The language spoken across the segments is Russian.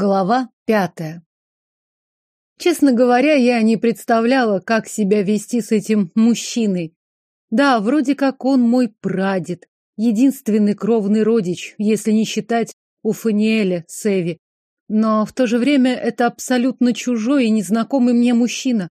Глава пятая. Честно говоря, я не представляла, как себя вести с этим мужчиной. Да, вроде как он мой прадед, единственный кровный родич, если не считать у Фаниэля Севи. Но в то же время это абсолютно чужой и незнакомый мне мужчина.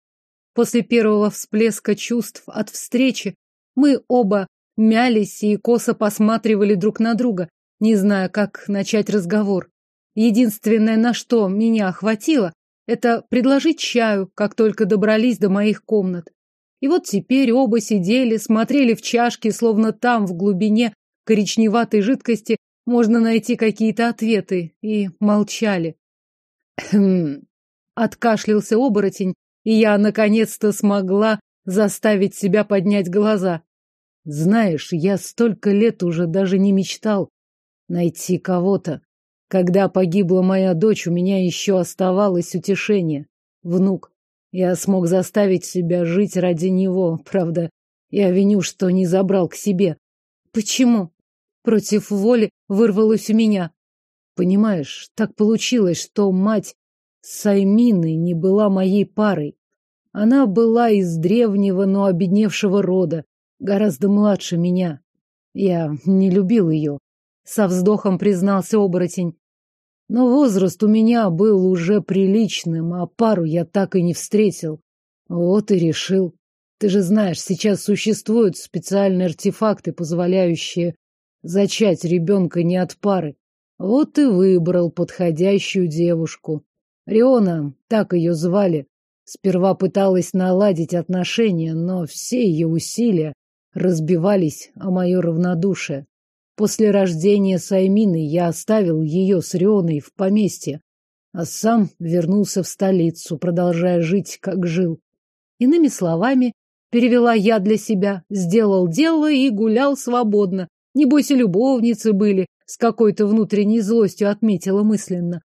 После первого всплеска чувств от встречи мы оба мялись и косо посматривали друг на друга, не зная, как начать разговор. Единственное, на что меня охватило, это предложить чаю, как только добрались до моих комнат. И вот теперь оба сидели, смотрели в чашки, словно там, в глубине коричневатой жидкости, можно найти какие-то ответы, и молчали. Откашлялся оборотень, и я наконец-то смогла заставить себя поднять глаза. Знаешь, я столько лет уже даже не мечтал найти кого-то, когда погибла моя дочь, у меня еще оставалось утешение. Внук. Я смог заставить себя жить ради него. Правда, я виню, что не забрал к себе. Почему? Против воли вырвалось у меня. Понимаешь, так получилось, что мать Саймины не была моей парой. Она была из древнего, но обедневшего рода, гораздо младше меня. Я не любил ее. Со вздохом признался оборотень. Но возраст у меня был уже приличным, а пару я так и не встретил. Вот и решил. Ты же знаешь, сейчас существуют специальные артефакты, позволяющие зачать ребенка не от пары. Вот и выбрал подходящую девушку. Риона, так ее звали. Сперва пыталась наладить отношения, но все ее усилия разбивались о мое равнодушие. После рождения Саймины я оставил ее с Рионой в поместье, а сам вернулся в столицу, продолжая жить, как жил. Иными словами, перевела я для себя, сделал дело и гулял свободно. Небось и любовницы были, с какой-то внутренней злостью отметила мысленно.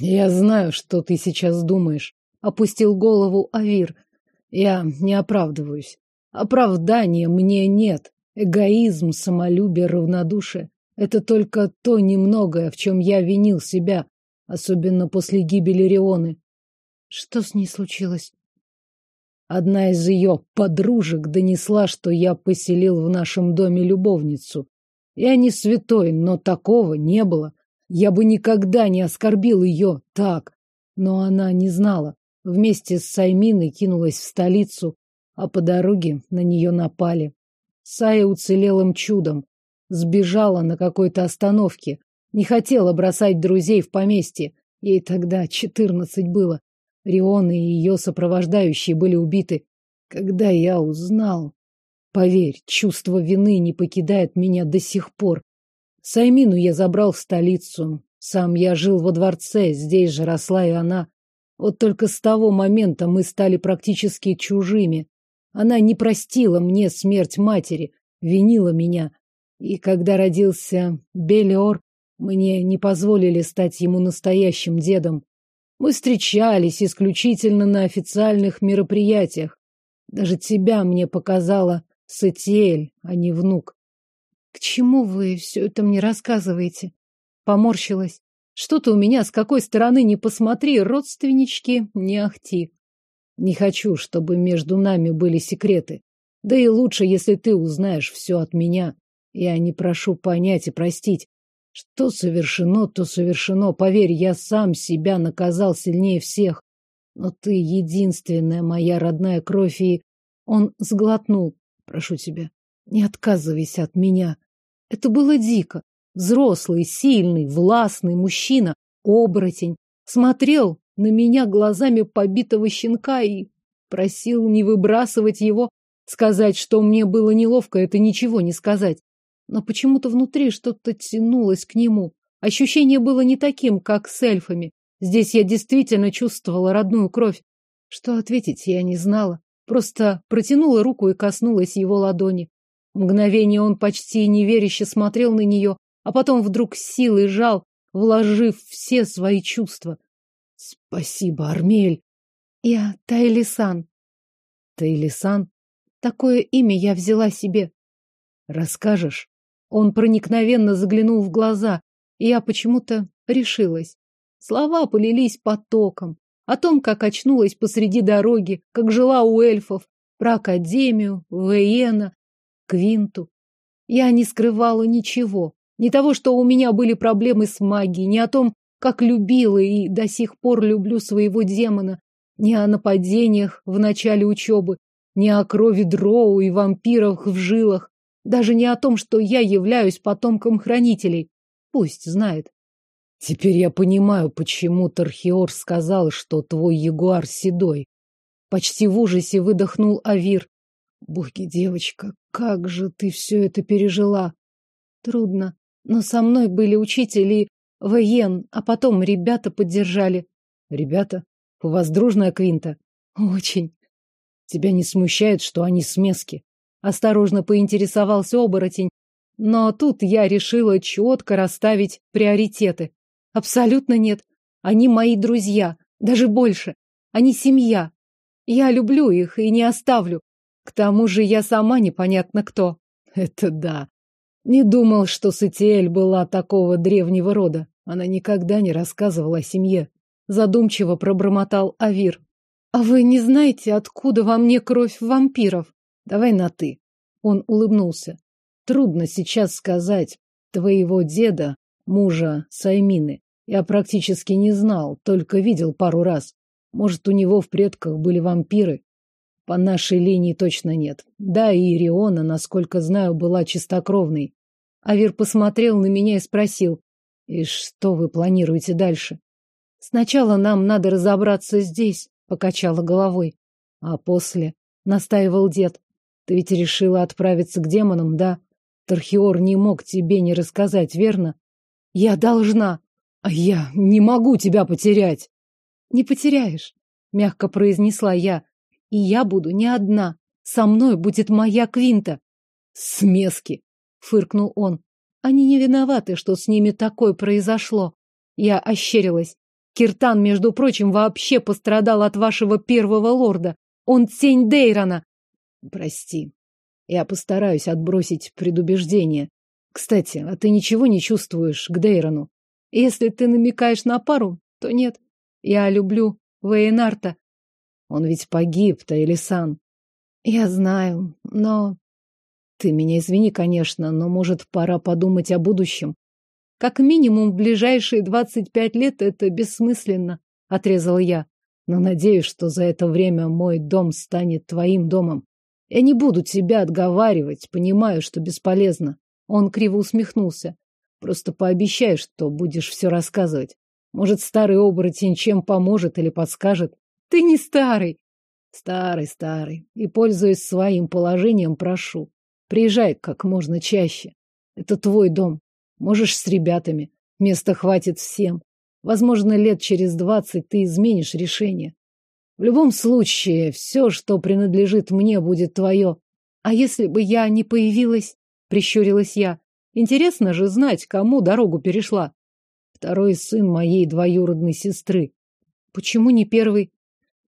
Я знаю, что ты сейчас думаешь, опустил голову Авир. Я не оправдываюсь. Оправдания мне нет. Эгоизм, самолюбие, равнодушие — это только то немногое, в чем я винил себя, особенно после гибели Рионы. Что с ней случилось? Одна из ее подружек донесла, что я поселил в нашем доме любовницу. Я не святой, но такого не было. Я бы никогда не оскорбил ее так. Но она не знала. Вместе с Сайминой кинулась в столицу, а по дороге на нее напали. Сая уцелелым чудом. Сбежала на какой-то остановке. Не хотела бросать друзей в поместье. Ей тогда четырнадцать было. Рион и ее сопровождающие были убиты. Когда я узнал... Поверь, чувство вины не покидает меня до сих пор. Саймину я забрал в столицу. Сам я жил во дворце, здесь же росла и она. Вот только с того момента мы стали практически чужими. Она не простила мне смерть матери, винила меня. И когда родился Белиор, мне не позволили стать ему настоящим дедом. Мы встречались исключительно на официальных мероприятиях. Даже тебя мне показала Сетиэль, а не внук. К чему вы все это мне рассказываете? Поморщилась. Что-то у меня с какой стороны не посмотри, родственнички, не ахти. Не хочу, чтобы между нами были секреты. Да и лучше, если ты узнаешь все от меня. Я не прошу понять и простить. Что совершено, то совершено. Поверь, я сам себя наказал сильнее всех. Но ты единственная моя родная кровь, и... Он сглотнул. Прошу тебя, не отказывайся от меня. Это было дико. Взрослый, сильный, властный мужчина, оборотень, смотрел на меня глазами побитого щенка и просил не выбрасывать его, сказать, что мне было неловко, это ничего не сказать. Но почему-то внутри что-то тянулось к нему. Ощущение было не таким, как с эльфами. Здесь я действительно чувствовала родную кровь. Что ответить, я не знала. Просто протянула руку и коснулась его ладони. Мгновение он почти неверяще смотрел на нее, а потом вдруг силой жал, вложив все свои чувства. Спасибо, Армель. Я Тайлисан. Тайлисан? Такое имя я взяла себе. Расскажешь? Он проникновенно заглянул в глаза, и я почему-то решилась. Слова полились потоком. О том, как очнулась посреди дороги, как жила у эльфов, про Академию, Вейена, Квинту. Я не скрывала ничего. Ни того, что у меня были проблемы с магией, ни о том, как любила и до сих пор люблю своего демона, ни о нападениях в начале учебы, ни о крови дроу и вампирах в жилах, даже не о том, что я являюсь потомком хранителей. Пусть знает. Теперь я понимаю, почему Тархиор сказал, что твой ягуар седой. Почти в ужасе выдохнул Авир. Боги, девочка, как же ты все это пережила? Трудно, но со мной были учители воен, а потом ребята поддержали. Ребята? У вас дружная квинта? Очень. Тебя не смущает, что они смески? Осторожно поинтересовался оборотень. Но тут я решила четко расставить приоритеты. Абсолютно нет. Они мои друзья, даже больше. Они семья. Я люблю их и не оставлю. К тому же я сама непонятно кто. Это да. Не думал, что Сатиэль была такого древнего рода. Она никогда не рассказывала о семье. Задумчиво пробормотал Авир. А вы не знаете, откуда во мне кровь вампиров? Давай на «ты». Он улыбнулся. Трудно сейчас сказать. Твоего деда, мужа Саймины, я практически не знал, только видел пару раз. Может, у него в предках были вампиры? По нашей линии точно нет. Да, и Ириона, насколько знаю, была чистокровной. Авир посмотрел на меня и спросил, «И что вы планируете дальше?» «Сначала нам надо разобраться здесь», — покачала головой. «А после?» — настаивал дед. «Ты ведь решила отправиться к демонам, да? Тархиор не мог тебе не рассказать, верно?» «Я должна!» «А я не могу тебя потерять!» «Не потеряешь», — мягко произнесла я. «И я буду не одна. Со мной будет моя Квинта». «Смески!» — фыркнул он. «Они не виноваты, что с ними такое произошло». Я ощерилась. Киртан, между прочим, вообще пострадал от вашего первого лорда. Он тень Дейрона. Прости. Я постараюсь отбросить предубеждение. Кстати, а ты ничего не чувствуешь к Дейрону? Если ты намекаешь на пару, то нет. Я люблю Вейнарта. Он ведь погиб, Таэлисан. Я знаю, но... Ты меня извини, конечно, но, может, пора подумать о будущем. Как минимум, ближайшие двадцать пять лет это бессмысленно, — отрезала я. Но надеюсь, что за это время мой дом станет твоим домом. Я не буду тебя отговаривать, понимаю, что бесполезно. Он криво усмехнулся. Просто пообещай, что будешь все рассказывать. Может, старый оборотень чем поможет или подскажет. Ты не старый. Старый, старый. И, пользуясь своим положением, прошу. Приезжай как можно чаще. Это твой дом. Можешь с ребятами. Места хватит всем. Возможно, лет через двадцать ты изменишь решение. В любом случае, все, что принадлежит мне, будет твое. А если бы я не появилась? Прищурилась я. Интересно же знать, кому дорогу перешла. Второй сын моей двоюродной сестры. Почему не первый?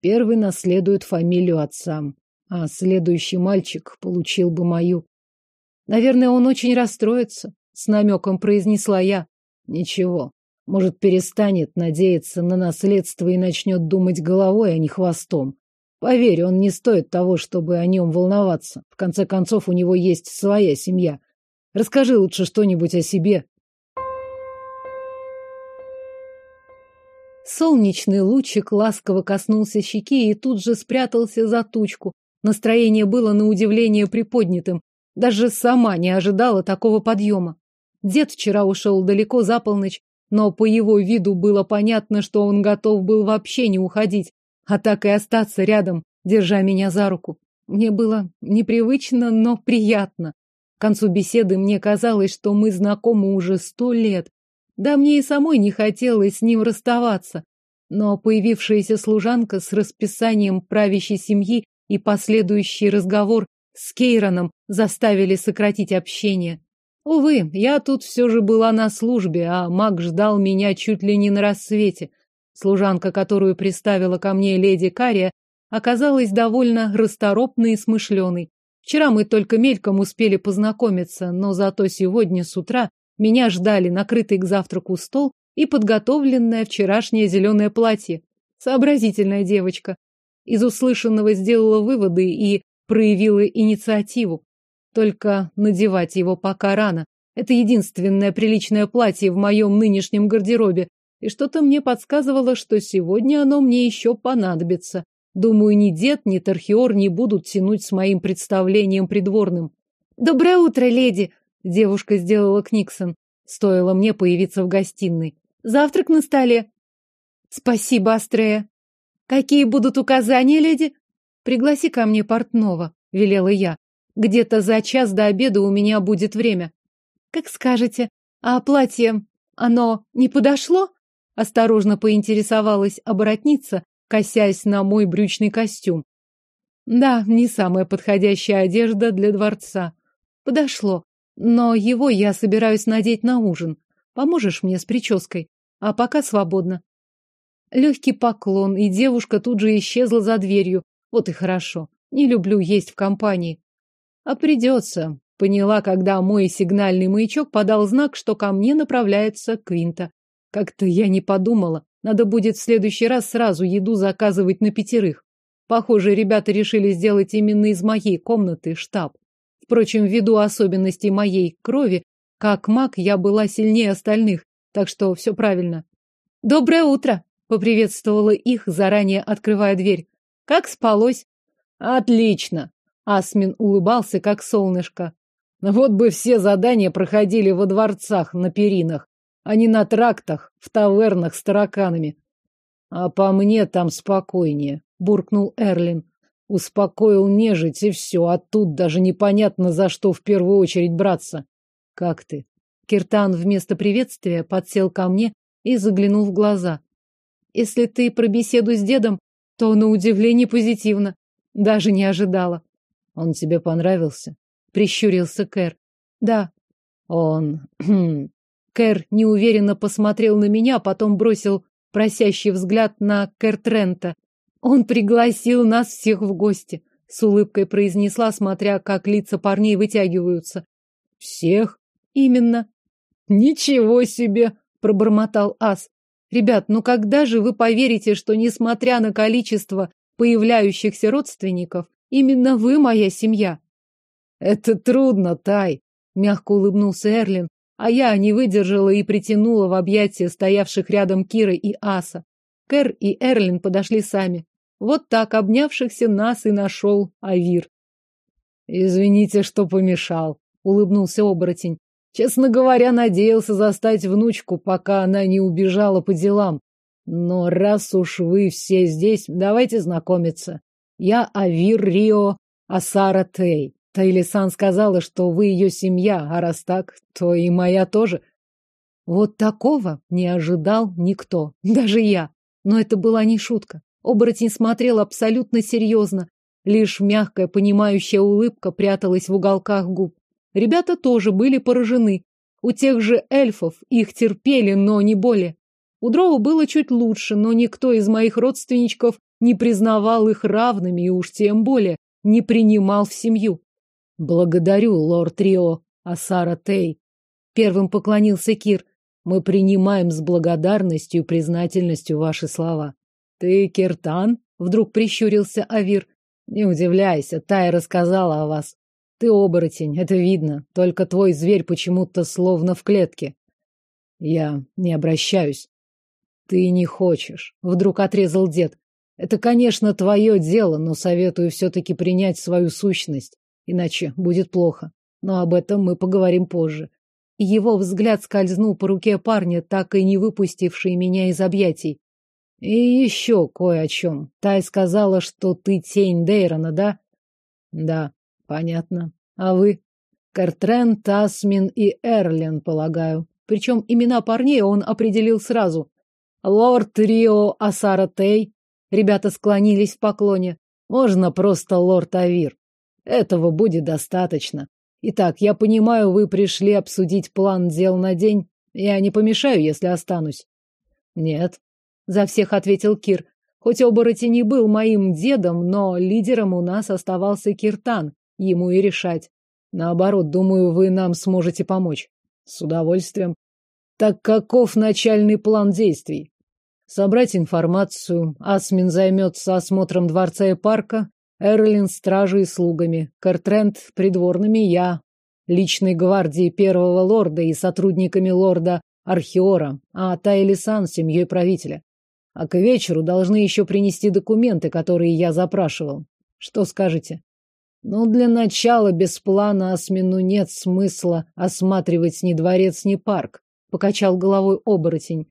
Первый наследует фамилию отца, а следующий мальчик получил бы мою. Наверное, он очень расстроится, с намеком произнесла я. Ничего, может, перестанет надеяться на наследство и начнет думать головой, а не хвостом. Поверь, он не стоит того, чтобы о нем волноваться. В конце концов, у него есть своя семья. Расскажи лучше что-нибудь о себе. Солнечный лучик ласково коснулся щеки и тут же спрятался за тучку. Настроение было на удивление приподнятым. Даже сама не ожидала такого подъема. Дед вчера ушел далеко за полночь, но по его виду было понятно, что он готов был вообще не уходить, а так и остаться рядом, держа меня за руку. Мне было непривычно, но приятно. К концу беседы мне казалось, что мы знакомы уже сто лет. Да мне и самой не хотелось с ним расставаться. Но появившаяся служанка с расписанием правящей семьи и последующий разговор с Кейроном заставили сократить общение. Увы, я тут все же была на службе, а маг ждал меня чуть ли не на рассвете. Служанка, которую приставила ко мне леди Кария, оказалась довольно расторопной и смышленой. Вчера мы только мельком успели познакомиться, но зато сегодня с утра меня ждали накрытый к завтраку стол и подготовленное вчерашнее зеленое платье. Сообразительная девочка. Из услышанного сделала выводы и проявила инициативу. Только надевать его пока рано. Это единственное приличное платье в моем нынешнем гардеробе, и что-то мне подсказывало, что сегодня оно мне еще понадобится. Думаю, ни дед, ни Тархиор не будут тянуть с моим представлением придворным. «Доброе утро, леди!» — девушка сделала Книксон. Стоило мне появиться в гостиной. «Завтрак на столе!» «Спасибо, Астрея!» «Какие будут указания, леди?» «Пригласи ко мне портного», — велела я. «Где-то за час до обеда у меня будет время». «Как скажете. А платье, оно не подошло?» Осторожно поинтересовалась оборотница, косясь на мой брючный костюм. Да, не самая подходящая одежда для дворца. Подошло. Но его я собираюсь надеть на ужин. Поможешь мне с прической? А пока свободно. Легкий поклон, и девушка тут же исчезла за дверью. Вот и хорошо. Не люблю есть в компании. А придется. Поняла, когда мой сигнальный маячок подал знак, что ко мне направляется Квинта. Как-то я не подумала. Надо будет в следующий раз сразу еду заказывать на пятерых. Похоже, ребята решили сделать именно из моей комнаты штаб. Впрочем, ввиду особенностей моей крови, как маг я была сильнее остальных, так что все правильно. «Доброе утро!» — поприветствовала их, заранее открывая дверь. «Как спалось?» «Отлично!» — Асмин улыбался, как солнышко. «Вот бы все задания проходили во дворцах на перинах а не на трактах, в тавернах с тараканами. А по мне там спокойнее, буркнул Эрлин. Успокоил нежить и все, а тут даже непонятно, за что в первую очередь браться. Как ты? Киртан вместо приветствия подсел ко мне и заглянул в глаза. Если ты про беседу с дедом, то на удивление позитивно. Даже не ожидала. Он тебе понравился? Прищурился Кэр. Да. Он Кэр неуверенно посмотрел на меня, а потом бросил просящий взгляд на Кэр Трента. Он пригласил нас всех в гости, с улыбкой произнесла, смотря как лица парней вытягиваются. Всех? Именно. Ничего себе, пробормотал Ас. Ребят, ну когда же вы поверите, что несмотря на количество появляющихся родственников, именно вы моя семья? Это трудно, Тай, мягко улыбнулся Эрлин, а я не выдержала и притянула в объятия стоявших рядом Кира и Аса. Кэр и Эрлин подошли сами. Вот так, обнявшихся нас и нашел Авир. «Извините, что помешал», — улыбнулся оборотень. «Честно говоря, надеялся застать внучку, пока она не убежала по делам. Но раз уж вы все здесь, давайте знакомиться. Я Авир Рио Асара Тей. Таилисан сказала, что вы ее семья, а раз так, то и моя тоже. Вот такого не ожидал никто, даже я. Но это была не шутка. Оборотень смотрел абсолютно серьезно. Лишь мягкая, понимающая улыбка пряталась в уголках губ. Ребята тоже были поражены. У тех же эльфов их терпели, но не более. У Дрова было чуть лучше, но никто из моих родственничков не признавал их равными и уж тем более не принимал в семью. Благодарю, лорд Рио, Асара Тей. Первым поклонился Кир. Мы принимаем с благодарностью и признательностью ваши слова. Ты Киртан? Вдруг прищурился Авир. Не удивляйся, Тай рассказала о вас. Ты оборотень, это видно. Только твой зверь почему-то словно в клетке. Я не обращаюсь. Ты не хочешь. Вдруг отрезал дед. Это, конечно, твое дело, но советую все-таки принять свою сущность иначе будет плохо. Но об этом мы поговорим позже. Его взгляд скользнул по руке парня, так и не выпустившей меня из объятий. И еще кое о чем. Тай сказала, что ты тень Дейрона, да? Да, понятно. А вы? Картрен, Тасмин и Эрлин, полагаю. Причем имена парней он определил сразу. Лорд Рио Асара Тей. Ребята склонились в поклоне. Можно просто лорд Авир. Этого будет достаточно. Итак, я понимаю, вы пришли обсудить план дел на день. Я не помешаю, если останусь. Нет, за всех ответил Кир. Хоть оборотень не был моим дедом, но лидером у нас оставался Киртан. Ему и решать. Наоборот, думаю, вы нам сможете помочь. С удовольствием. Так каков начальный план действий? Собрать информацию. Асмин займется осмотром дворца и парка. Эрлин стражей и слугами. Картрент придворными я. Личной гвардии первого лорда и сотрудниками лорда Архиора, а Тайлисан семьей правителя. А к вечеру должны еще принести документы, которые я запрашивал. Что скажете? Ну, для начала без плана Асмину нет смысла осматривать ни дворец, ни парк. Покачал головой оборотень.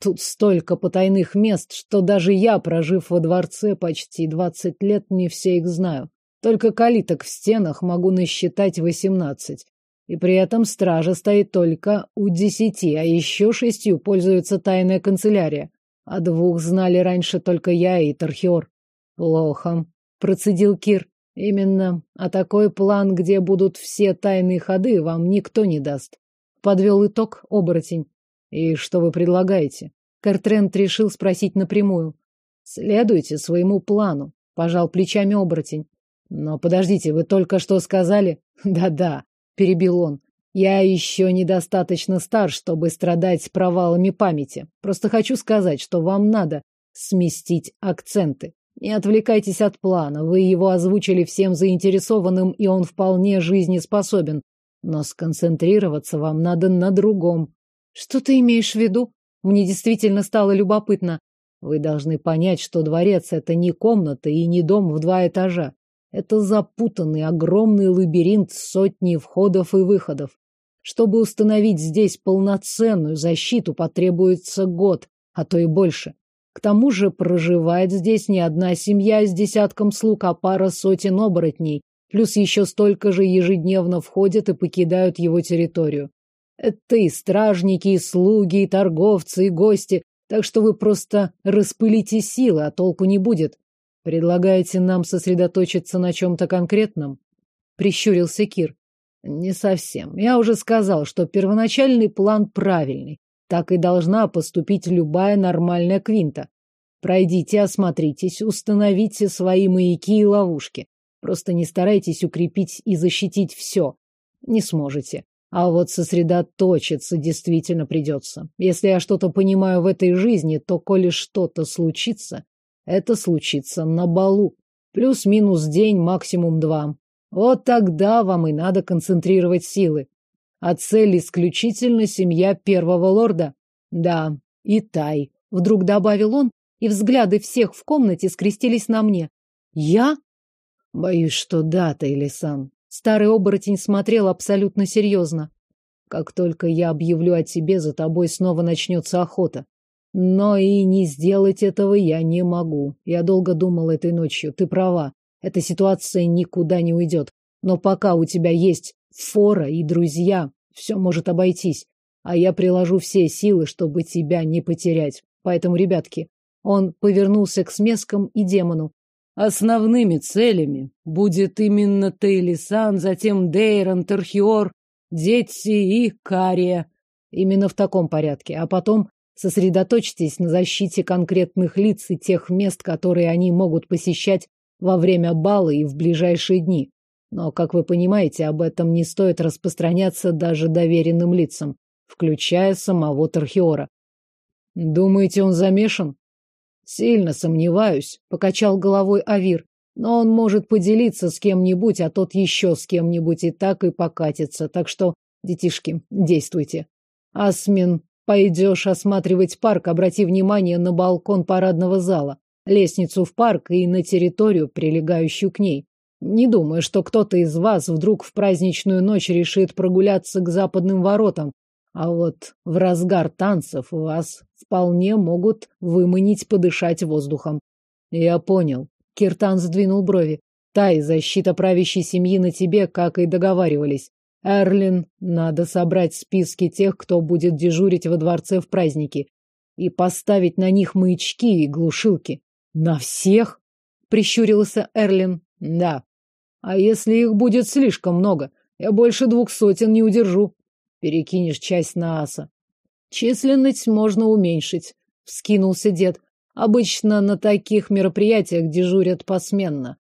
Тут столько потайных мест, что даже я, прожив во дворце почти двадцать лет, не все их знаю. Только калиток в стенах могу насчитать восемнадцать. И при этом стража стоит только у десяти, а еще шестью пользуется тайная канцелярия. А двух знали раньше только я и Тархиор. Плохо, процедил Кир. Именно, а такой план, где будут все тайные ходы, вам никто не даст. Подвел итог оборотень. И что вы предлагаете? Картрент решил спросить напрямую. Следуйте своему плану, пожал плечами оборотень. Но подождите, вы только что сказали? Да-да, перебил он. Я еще недостаточно стар, чтобы страдать провалами памяти. Просто хочу сказать, что вам надо сместить акценты. Не отвлекайтесь от плана. Вы его озвучили всем заинтересованным, и он вполне жизнеспособен. Но сконцентрироваться вам надо на другом. Что ты имеешь в виду? Мне действительно стало любопытно. Вы должны понять, что дворец — это не комната и не дом в два этажа. Это запутанный огромный лабиринт сотни входов и выходов. Чтобы установить здесь полноценную защиту, потребуется год, а то и больше. К тому же проживает здесь не одна семья с десятком слуг, а пара сотен оборотней, плюс еще столько же ежедневно входят и покидают его территорию. Это и стражники, и слуги, и торговцы, и гости, так что вы просто распылите силы, а толку не будет. Предлагаете нам сосредоточиться на чем-то конкретном? Прищурился Кир. Не совсем. Я уже сказал, что первоначальный план правильный. Так и должна поступить любая нормальная квинта. Пройдите, осмотритесь, установите свои маяки и ловушки. Просто не старайтесь укрепить и защитить все. Не сможете. А вот сосредоточиться действительно придется. Если я что-то понимаю в этой жизни, то коли что-то случится, это случится на балу. Плюс-минус день, максимум два. Вот тогда вам и надо концентрировать силы. А цель исключительно семья первого лорда. Да, и Тай. Вдруг добавил он, и взгляды всех в комнате скрестились на мне. Я? Боюсь, что да, Тайли-сан. Старый оборотень смотрел абсолютно серьезно. Как только я объявлю о тебе, за тобой снова начнется охота. Но и не сделать этого я не могу. Я долго думал этой ночью. Ты права. Эта ситуация никуда не уйдет. Но пока у тебя есть фора и друзья, все может обойтись. А я приложу все силы, чтобы тебя не потерять. Поэтому, ребятки, он повернулся к смескам и демону. Основными целями будет именно Тейлисан, затем Дейрон, Терхиор, Детси и Кария. Именно в таком порядке. А потом сосредоточьтесь на защите конкретных лиц и тех мест, которые они могут посещать во время бала и в ближайшие дни. Но, как вы понимаете, об этом не стоит распространяться даже доверенным лицам, включая самого Тархиора. Думаете, он замешан? Сильно сомневаюсь, покачал головой Авир. Но он может поделиться с кем-нибудь, а тот еще с кем-нибудь и так и покатится. Так что, детишки, действуйте. Асмин, пойдешь осматривать парк, обрати внимание на балкон парадного зала лестницу в парк и на территорию, прилегающую к ней. Не думаю, что кто-то из вас вдруг в праздничную ночь решит прогуляться к западным воротам, а вот в разгар танцев вас вполне могут выманить подышать воздухом. Я понял. Киртан сдвинул брови. Тай, защита правящей семьи на тебе, как и договаривались. Эрлин, надо собрать списки тех, кто будет дежурить во дворце в праздники, и поставить на них маячки и глушилки. На всех? Прищурился Эрлин. Да. А если их будет слишком много? Я больше двух сотен не удержу. Перекинешь часть на аса. Численность можно уменьшить, вскинулся дед. Обычно на таких мероприятиях дежурят посменно.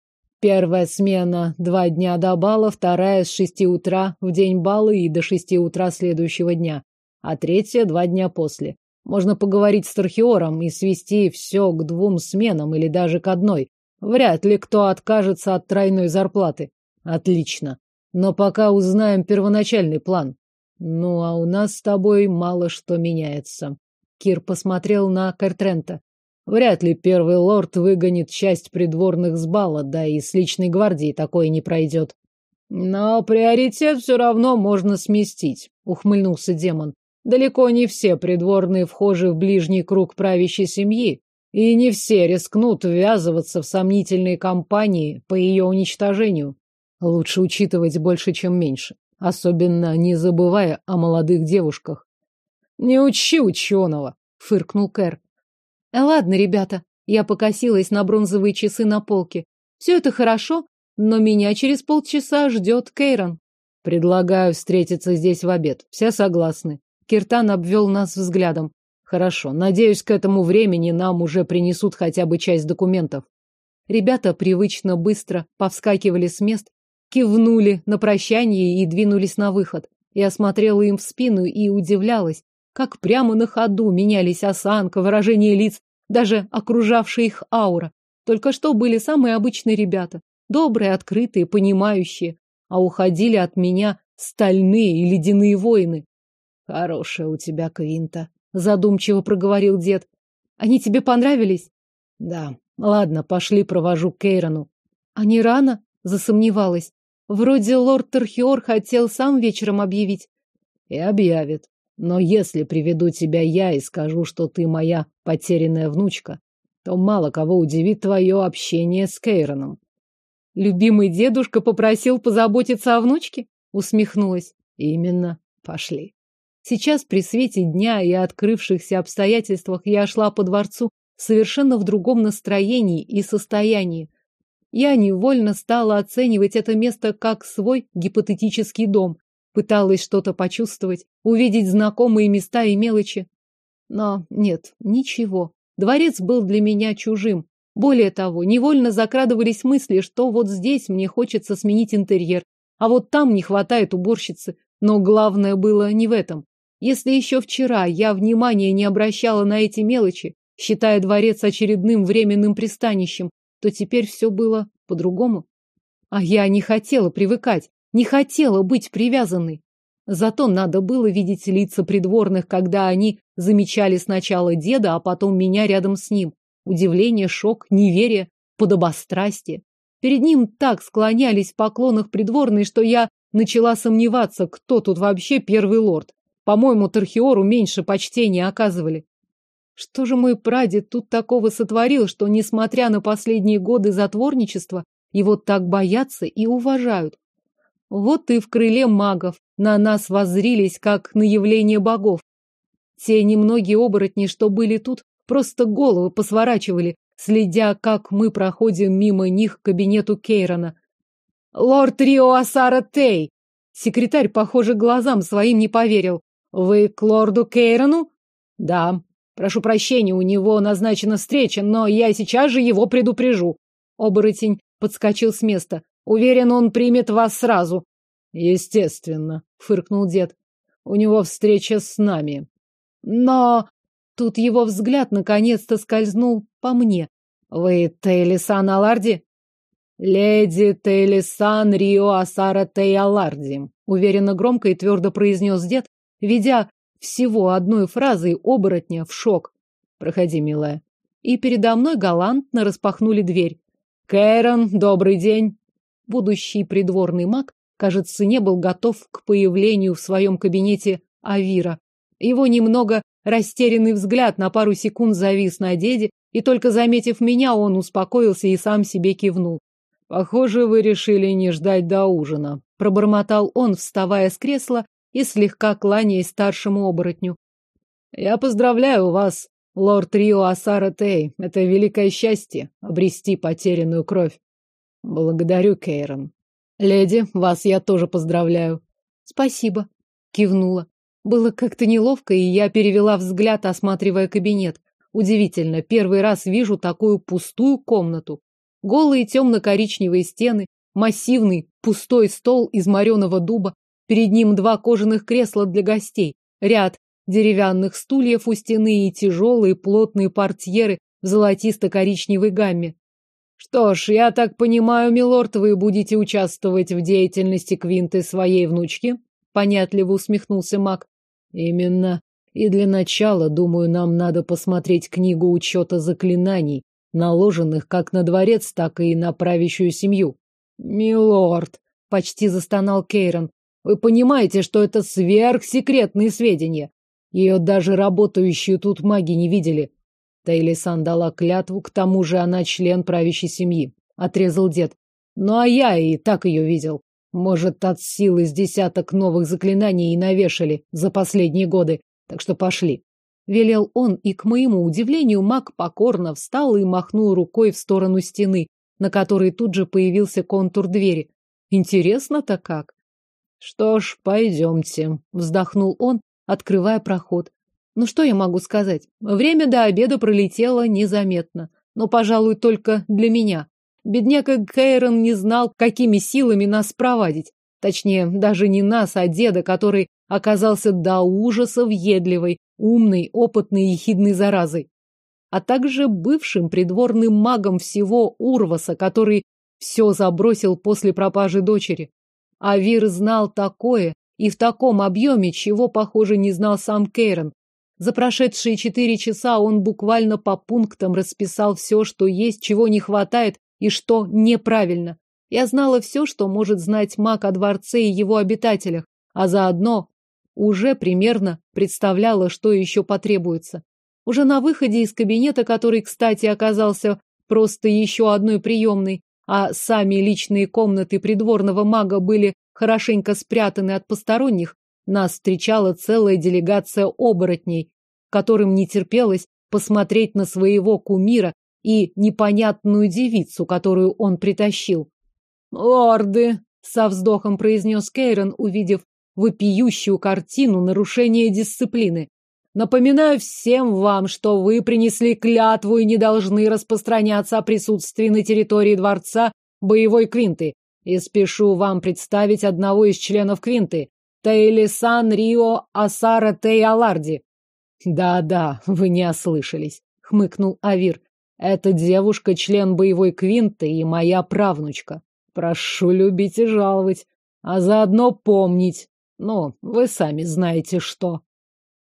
Первая смена два дня до бала, вторая с шести утра в день бала и до шести утра следующего дня. а третья два дня после. Можно поговорить с Тархиором и свести все к двум сменам или даже к одной. Вряд ли кто откажется от тройной зарплаты. Отлично. Но пока узнаем первоначальный план. Ну, а у нас с тобой мало что меняется. Кир посмотрел на Картрента. Вряд ли первый лорд выгонит часть придворных с бала, да и с личной гвардией такое не пройдет. Но приоритет все равно можно сместить, ухмыльнулся демон. Далеко не все придворные вхожи в ближний круг правящей семьи, и не все рискнут ввязываться в сомнительные кампании по ее уничтожению. Лучше учитывать больше, чем меньше, особенно не забывая о молодых девушках. Не учи ученого, фыркнул Кэр. Э, ладно, ребята, я покосилась на бронзовые часы на полке. Все это хорошо, но меня через полчаса ждет Кейрон. Предлагаю встретиться здесь в обед. Все согласны. Киртан обвел нас взглядом. Хорошо. Надеюсь, к этому времени нам уже принесут хотя бы часть документов. Ребята привычно быстро повскакивали с мест, кивнули на прощание и двинулись на выход. Я смотрела им в спину и удивлялась, как прямо на ходу менялись осанка, выражение лиц, даже окружавшая их аура. Только что были самые обычные ребята, добрые, открытые, понимающие, а уходили от меня стальные и ледяные воины. Хорошая у тебя квинта, задумчиво проговорил дед. Они тебе понравились? Да. Ладно, пошли, провожу к Кейрону. А не рано? Засомневалась. Вроде лорд Терхиор хотел сам вечером объявить. И объявит. Но если приведу тебя я и скажу, что ты моя потерянная внучка, то мало кого удивит твое общение с Кейроном. Любимый дедушка попросил позаботиться о внучке? Усмехнулась. Именно. Пошли. Сейчас при свете дня и открывшихся обстоятельствах я шла по дворцу совершенно в другом настроении и состоянии. Я невольно стала оценивать это место как свой гипотетический дом, Пыталась что-то почувствовать, увидеть знакомые места и мелочи. Но нет, ничего. Дворец был для меня чужим. Более того, невольно закрадывались мысли, что вот здесь мне хочется сменить интерьер, а вот там не хватает уборщицы. Но главное было не в этом. Если еще вчера я внимания не обращала на эти мелочи, считая дворец очередным временным пристанищем, то теперь все было по-другому. А я не хотела привыкать. Не хотела быть привязанной. Зато надо было видеть лица придворных, когда они замечали сначала деда, а потом меня рядом с ним. Удивление, шок, неверие, подобострастие. Перед ним так склонялись в поклонах придворные, что я начала сомневаться, кто тут вообще первый лорд. По-моему, Тархиору меньше почтения оказывали. Что же мой прадед тут такого сотворил, что, несмотря на последние годы затворничества, его так боятся и уважают? Вот и в крыле магов на нас воззрились, как на явление богов. Те немногие оборотни, что были тут, просто головы посворачивали, следя, как мы проходим мимо них к кабинету Кейрона. «Лорд Рио Асара Тей!» Секретарь, похоже, глазам своим не поверил. «Вы к лорду Кейрону?» «Да. Прошу прощения, у него назначена встреча, но я сейчас же его предупрежу». Оборотень подскочил с места. Уверен, он примет вас сразу. Естественно, фыркнул дед. У него встреча с нами. Но тут его взгляд наконец-то скользнул по мне. Вы Тейлисан Аларди? Леди Тейлисан Рио Асара Тейларди, уверенно громко и твердо произнес дед, ведя всего одной фразой оборотня в шок. Проходи, милая. И передо мной галантно распахнули дверь. Кэрон, добрый день. Будущий придворный маг, кажется, не был готов к появлению в своем кабинете Авира. Его немного растерянный взгляд на пару секунд завис на деде, и только заметив меня, он успокоился и сам себе кивнул. «Похоже, вы решили не ждать до ужина», — пробормотал он, вставая с кресла и слегка кланяясь старшему оборотню. «Я поздравляю вас, лорд Рио Асара Тей. Это великое счастье — обрести потерянную кровь. Благодарю, Кейрон. Леди, вас я тоже поздравляю. Спасибо, кивнула. Было как-то неловко, и я перевела взгляд, осматривая кабинет. Удивительно, первый раз вижу такую пустую комнату. Голые темно-коричневые стены, массивный пустой стол из мореного дуба, перед ним два кожаных кресла для гостей, ряд деревянных стульев у стены и тяжелые плотные портьеры в золотисто-коричневой гамме. Что ж, я так понимаю, милорд, вы будете участвовать в деятельности Квинты своей внучки? Понятливо усмехнулся маг. Именно. И для начала, думаю, нам надо посмотреть книгу учета заклинаний, наложенных как на дворец, так и на правящую семью. Милорд, почти застонал Кейрон. Вы понимаете, что это сверхсекретные сведения. Ее даже работающие тут маги не видели. Таилисан дала клятву, к тому же она член правящей семьи. Отрезал дед. Ну а я и так ее видел. Может, от силы с десяток новых заклинаний и навешали за последние годы. Так что пошли. Велел он, и, к моему удивлению, маг покорно встал и махнул рукой в сторону стены, на которой тут же появился контур двери. Интересно-то как. Что ж, пойдемте, вздохнул он, открывая проход. Ну что я могу сказать? Время до обеда пролетело незаметно, но, пожалуй, только для меня. Бедняка Кейрон не знал, какими силами нас проводить. Точнее, даже не нас, а деда, который оказался до ужаса въедливой, умной, опытной и ехидной заразой. А также бывшим придворным магом всего Урваса, который все забросил после пропажи дочери. Авир знал такое и в таком объеме, чего, похоже, не знал сам Кейрон. За прошедшие четыре часа он буквально по пунктам расписал все, что есть, чего не хватает и что неправильно. Я знала все, что может знать маг о дворце и его обитателях, а заодно уже примерно представляла, что еще потребуется. Уже на выходе из кабинета, который, кстати, оказался просто еще одной приемной, а сами личные комнаты придворного мага были хорошенько спрятаны от посторонних, нас встречала целая делегация оборотней, которым не терпелось посмотреть на своего кумира и непонятную девицу, которую он притащил. «Лорды!» — со вздохом произнес Кейрон, увидев вопиющую картину нарушения дисциплины. Напоминаю всем вам, что вы принесли клятву и не должны распространяться о присутствии на территории дворца боевой квинты. И спешу вам представить одного из членов квинты, Тейлисан Рио Асара Тей Аларди. Да-да, вы не ослышались, хмыкнул Авир. Эта девушка член боевой квинты и моя правнучка. Прошу любить и жаловать, а заодно помнить. Ну, вы сами знаете что.